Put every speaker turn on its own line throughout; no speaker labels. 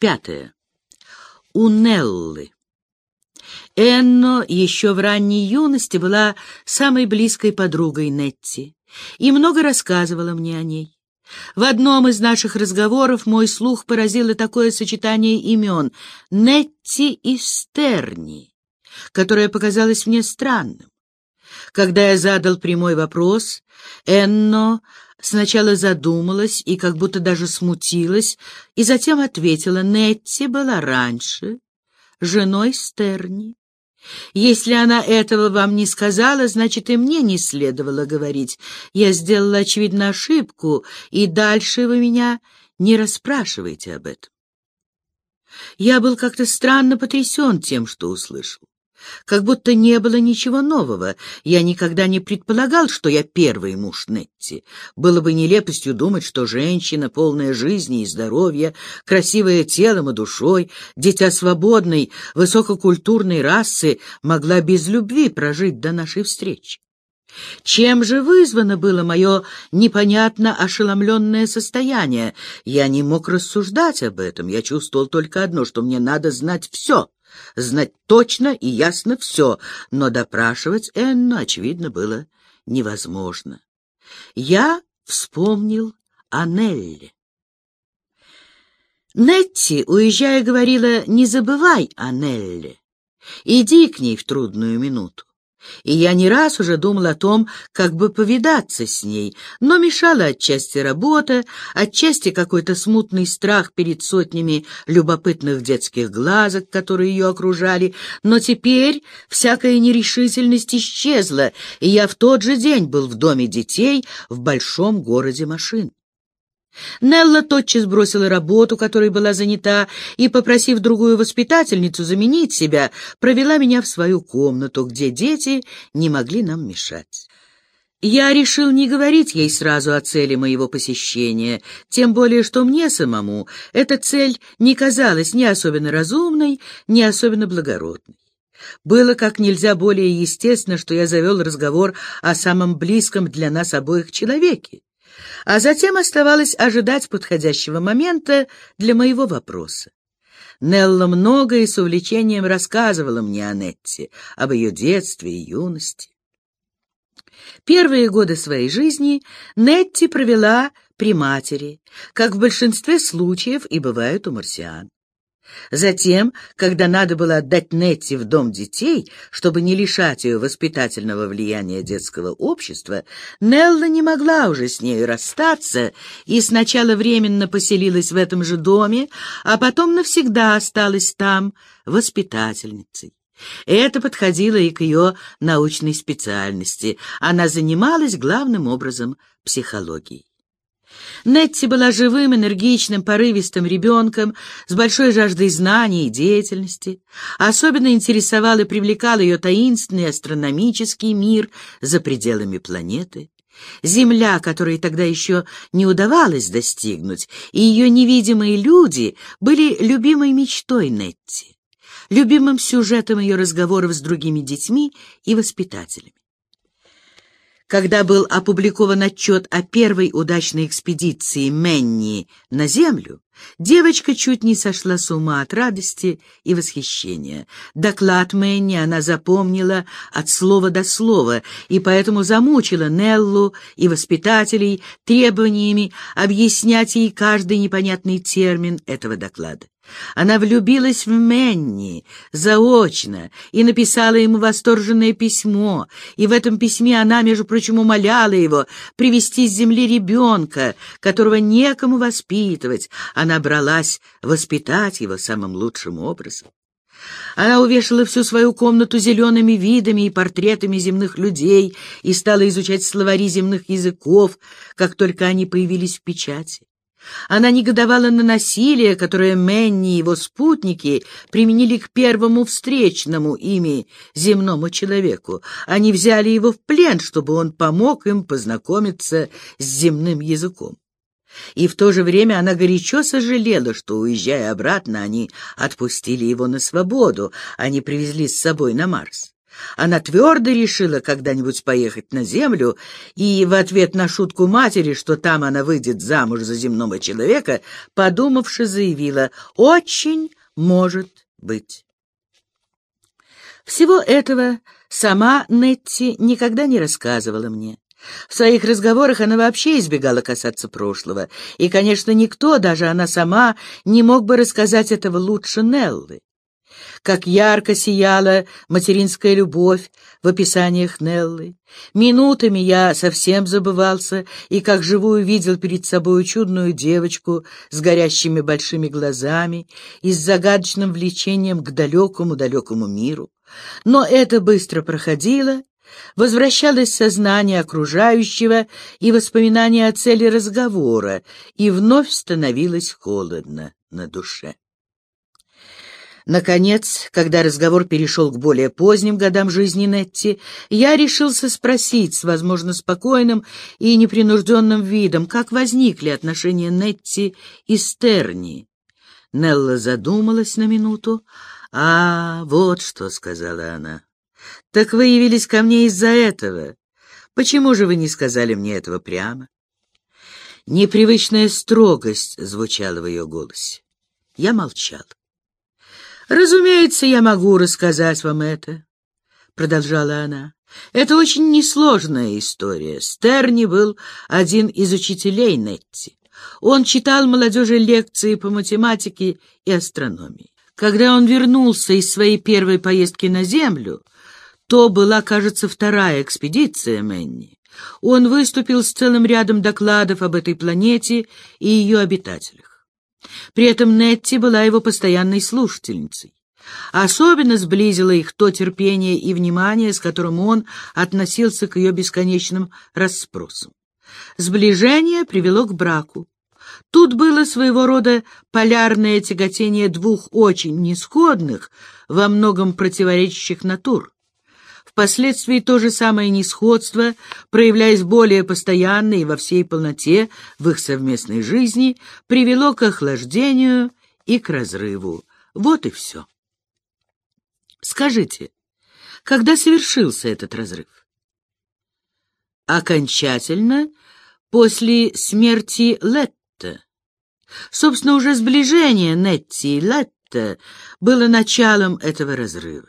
Пятое. У Неллы. Энно еще в ранней юности была самой близкой подругой Нетти и много рассказывала мне о ней. В одном из наших разговоров мой слух поразило такое сочетание имен — Нетти и Стерни, которое показалось мне странным. Когда я задал прямой вопрос, Энно сначала задумалась и как будто даже смутилась, и затем ответила, Нетти была раньше женой Стерни. Если она этого вам не сказала, значит, и мне не следовало говорить. Я сделала, очевидно, ошибку, и дальше вы меня не расспрашивайте об этом. Я был как-то странно потрясен тем, что услышал. Как будто не было ничего нового. Я никогда не предполагал, что я первый муж Нетти. Было бы нелепостью думать, что женщина, полная жизни и здоровья, красивая телом и душой, дитя свободной, высококультурной расы, могла без любви прожить до нашей встречи. Чем же вызвано было мое непонятно ошеломленное состояние? Я не мог рассуждать об этом, я чувствовал только одно, что мне надо знать все — знать точно и ясно все, но допрашивать Энну, очевидно, было невозможно. Я вспомнил о Нелле. Нетти, уезжая, говорила, не забывай о Нелле. Иди к ней в трудную минуту. И я не раз уже думал о том, как бы повидаться с ней, но мешала отчасти работа, отчасти какой-то смутный страх перед сотнями любопытных детских глазок, которые ее окружали, но теперь всякая нерешительность исчезла, и я в тот же день был в доме детей в большом городе машин. Нелла тотчас бросила работу, которой была занята, и, попросив другую воспитательницу заменить себя, провела меня в свою комнату, где дети не могли нам мешать. Я решил не говорить ей сразу о цели моего посещения, тем более что мне самому эта цель не казалась ни особенно разумной, ни особенно благородной. Было как нельзя более естественно, что я завел разговор о самом близком для нас обоих человеке а затем оставалось ожидать подходящего момента для моего вопроса. Нелла много и с увлечением рассказывала мне о Нетте, об ее детстве и юности. Первые годы своей жизни Нетти провела при матери, как в большинстве случаев и бывает у марсиан. Затем, когда надо было отдать Нетти в дом детей, чтобы не лишать ее воспитательного влияния детского общества, Нелла не могла уже с нею расстаться и сначала временно поселилась в этом же доме, а потом навсегда осталась там воспитательницей. Это подходило и к ее научной специальности. Она занималась главным образом психологией. Нетти была живым, энергичным, порывистым ребенком с большой жаждой знаний и деятельности. Особенно интересовал и привлекал ее таинственный астрономический мир за пределами планеты. Земля, которой тогда еще не удавалось достигнуть, и ее невидимые люди были любимой мечтой Нетти, любимым сюжетом ее разговоров с другими детьми и воспитателями. Когда был опубликован отчет о первой удачной экспедиции Менни на Землю, девочка чуть не сошла с ума от радости и восхищения. Доклад Менни она запомнила от слова до слова, и поэтому замучила Неллу и воспитателей требованиями объяснять ей каждый непонятный термин этого доклада. Она влюбилась в Менни заочно и написала ему восторженное письмо, и в этом письме она, между прочим, умоляла его привести с земли ребенка, которого некому воспитывать. Она бралась воспитать его самым лучшим образом. Она увешала всю свою комнату зелеными видами и портретами земных людей и стала изучать словари земных языков, как только они появились в печати. Она негодовала на насилие, которое Мэнни и его спутники применили к первому встречному ими земному человеку. Они взяли его в плен, чтобы он помог им познакомиться с земным языком. И в то же время она горячо сожалела, что, уезжая обратно, они отпустили его на свободу, они привезли с собой на Марс. Она твердо решила когда-нибудь поехать на землю, и в ответ на шутку матери, что там она выйдет замуж за земного человека, подумавши, заявила «Очень может быть». Всего этого сама Нетти никогда не рассказывала мне. В своих разговорах она вообще избегала касаться прошлого, и, конечно, никто, даже она сама, не мог бы рассказать этого лучше Неллы. Как ярко сияла материнская любовь в описаниях Неллы. Минутами я совсем забывался и как живую видел перед собой чудную девочку с горящими большими глазами и с загадочным влечением к далекому-далекому миру. Но это быстро проходило, возвращалось сознание окружающего и воспоминание о цели разговора, и вновь становилось холодно на душе. Наконец, когда разговор перешел к более поздним годам жизни Нетти, я решился спросить с, возможно, спокойным и непринужденным видом, как возникли отношения Нетти и Стерни. Нелла задумалась на минуту. «А, вот что», — сказала она. «Так вы явились ко мне из-за этого. Почему же вы не сказали мне этого прямо?» Непривычная строгость звучала в ее голосе. Я молчал. «Разумеется, я могу рассказать вам это», — продолжала она. «Это очень несложная история. Стерни был один из учителей Нетти. Он читал молодежи лекции по математике и астрономии. Когда он вернулся из своей первой поездки на Землю, то была, кажется, вторая экспедиция Мэнни. Он выступил с целым рядом докладов об этой планете и ее обитателях. При этом Нетти была его постоянной слушательницей. Особенно сблизило их то терпение и внимание, с которым он относился к ее бесконечным расспросам. Сближение привело к браку. Тут было своего рода полярное тяготение двух очень несходных, во многом противоречащих натур. Впоследствии то же самое несходство, проявляясь более постоянно и во всей полноте в их совместной жизни, привело к охлаждению и к разрыву. Вот и все. Скажите, когда совершился этот разрыв? Окончательно после смерти Летта. Собственно, уже сближение Нетти и Летта было началом этого разрыва.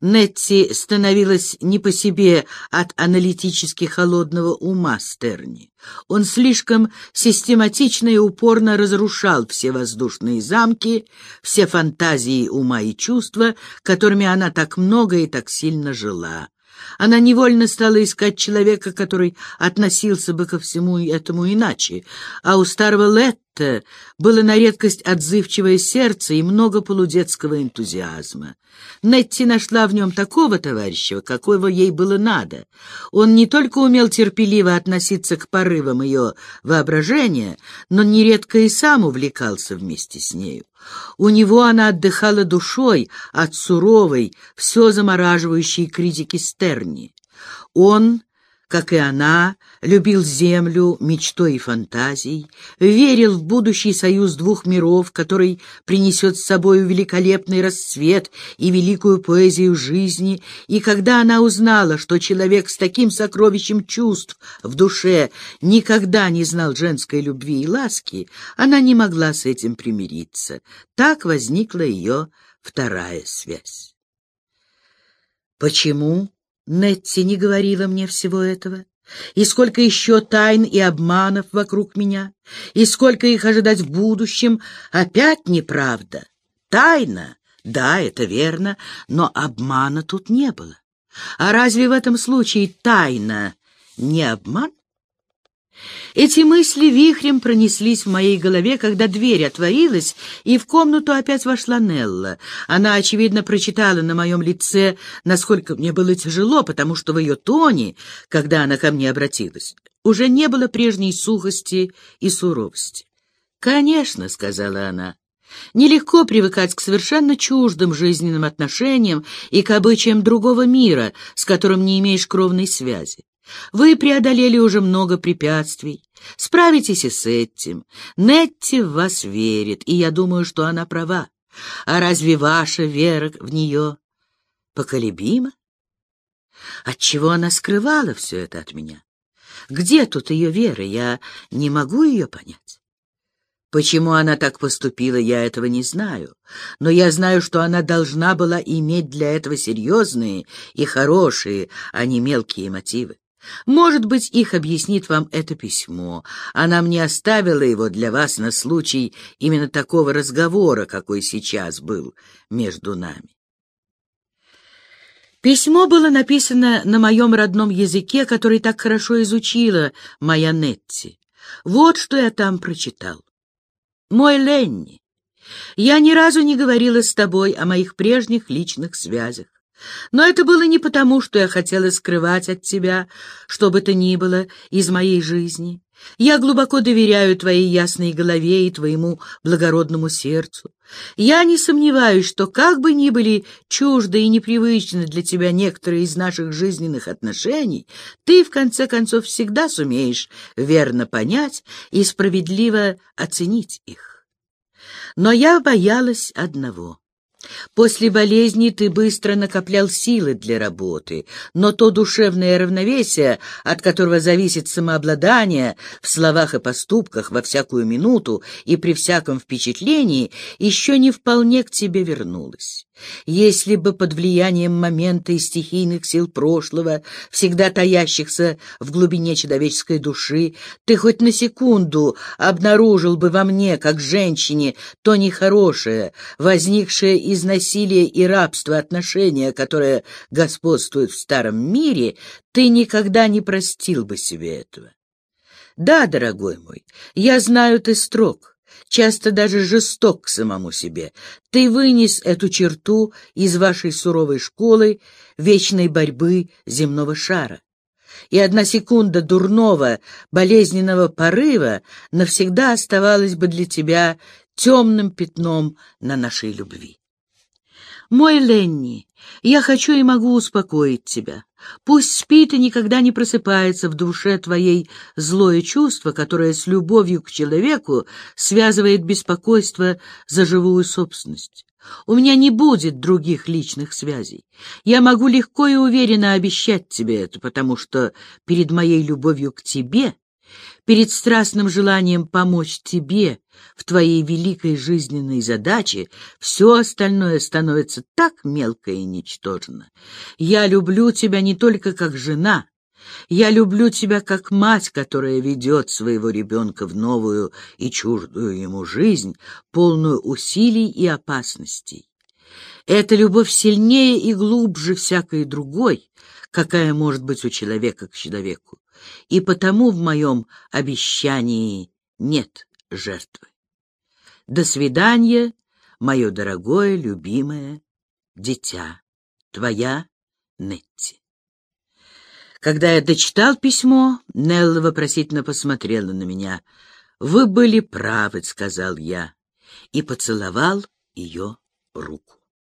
Нетти становилась не по себе от аналитически холодного ума Стерни. Он слишком систематично и упорно разрушал все воздушные замки, все фантазии ума и чувства, которыми она так много и так сильно жила. Она невольно стала искать человека, который относился бы ко всему этому иначе, а у старого Летта было на редкость отзывчивое сердце и много полудетского энтузиазма. Нетти нашла в нем такого товарища, какого ей было надо. Он не только умел терпеливо относиться к порывам ее воображения, но нередко и сам увлекался вместе с нею. У него она отдыхала душой от суровой, все замораживающей критики Стерни. Он как и она, любил землю мечтой и фантазией, верил в будущий союз двух миров, который принесет с собой великолепный расцвет и великую поэзию жизни, и когда она узнала, что человек с таким сокровищем чувств в душе никогда не знал женской любви и ласки, она не могла с этим примириться. Так возникла ее вторая связь. Почему Нетти не говорила мне всего этого. И сколько еще тайн и обманов вокруг меня, и сколько их ожидать в будущем, опять неправда. Тайна, да, это верно, но обмана тут не было. А разве в этом случае тайна не обман? Эти мысли вихрем пронеслись в моей голове, когда дверь отворилась, и в комнату опять вошла Нелла. Она, очевидно, прочитала на моем лице, насколько мне было тяжело, потому что в ее тоне, когда она ко мне обратилась, уже не было прежней сухости и суровости. «Конечно», — сказала она, — «нелегко привыкать к совершенно чуждым жизненным отношениям и к обычаям другого мира, с которым не имеешь кровной связи. Вы преодолели уже много препятствий. Справитесь и с этим. Нетти в вас верит, и я думаю, что она права. А разве ваша вера в нее поколебима? Отчего она скрывала все это от меня? Где тут ее вера? Я не могу ее понять. Почему она так поступила, я этого не знаю. Но я знаю, что она должна была иметь для этого серьезные и хорошие, а не мелкие мотивы. Может быть, их объяснит вам это письмо. Она мне оставила его для вас на случай именно такого разговора, какой сейчас был между нами. Письмо было написано на моем родном языке, который так хорошо изучила моя Нетти. Вот что я там прочитал. «Мой Ленни, я ни разу не говорила с тобой о моих прежних личных связях. Но это было не потому, что я хотела скрывать от тебя, что бы то ни было, из моей жизни. Я глубоко доверяю твоей ясной голове и твоему благородному сердцу. Я не сомневаюсь, что как бы ни были чужды и непривычны для тебя некоторые из наших жизненных отношений, ты, в конце концов, всегда сумеешь верно понять и справедливо оценить их. Но я боялась одного — После болезни ты быстро накоплял силы для работы, но то душевное равновесие, от которого зависит самообладание в словах и поступках во всякую минуту и при всяком впечатлении, еще не вполне к тебе вернулось. Если бы под влиянием момента и стихийных сил прошлого, всегда таящихся в глубине человеческой души, ты хоть на секунду обнаружил бы во мне, как женщине, то нехорошее, возникшее из насилия и рабства отношение, которое господствует в старом мире, ты никогда не простил бы себе этого. Да, дорогой мой, я знаю, ты строг, часто даже жесток к самому себе. Ты вынес эту черту из вашей суровой школы вечной борьбы земного шара. И одна секунда дурного, болезненного порыва навсегда оставалась бы для тебя темным пятном на нашей любви. Мой Ленни, я хочу и могу успокоить тебя. Пусть спит и никогда не просыпается в душе твоей злое чувство, которое с любовью к человеку связывает беспокойство за живую собственность. У меня не будет других личных связей. Я могу легко и уверенно обещать тебе это, потому что перед моей любовью к тебе перед страстным желанием помочь тебе в твоей великой жизненной задаче, все остальное становится так мелко и ничтожно. Я люблю тебя не только как жена, я люблю тебя как мать, которая ведет своего ребенка в новую и чуждую ему жизнь, полную усилий и опасностей. Эта любовь сильнее и глубже всякой другой, какая может быть у человека к человеку и потому в моем обещании нет жертвы. До свидания, мое дорогое, любимое дитя, твоя Нетти. Когда я дочитал письмо, Нелла вопросительно посмотрела на меня. «Вы были правы», — сказал я, и поцеловал ее руку.